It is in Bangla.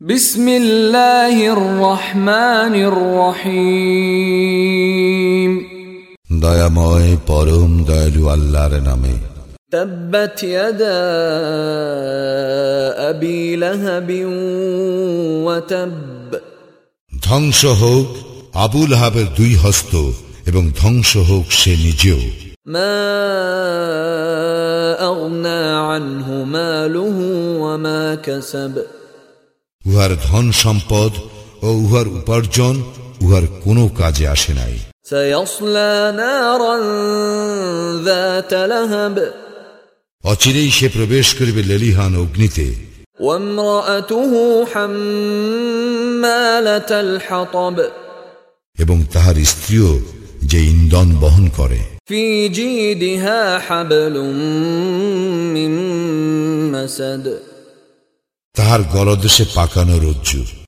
بسم الله الرحمن الرحيم দয়াময় পরম দয়ালু আল্লাহর নামে تبت يدا أبي لهب وتب ধ্বংস হোক আবুল হাবের দুই হস্ত এবং ধ্বংস হোক সে নিজেও ما أغنى عنه ماله وما كسب উহার ধন সম্পদ ও উহার উপার্জন উহার কোনো কাজে আসে নাই। অচিরেই সে প্রবেশ করিবে লেলিহান অগ্নিতে। এবং তাহার স্ত্রীও যে ইন্ধন বহন করে। ফি তাহার গলদেশে পাকানো রজ্জু।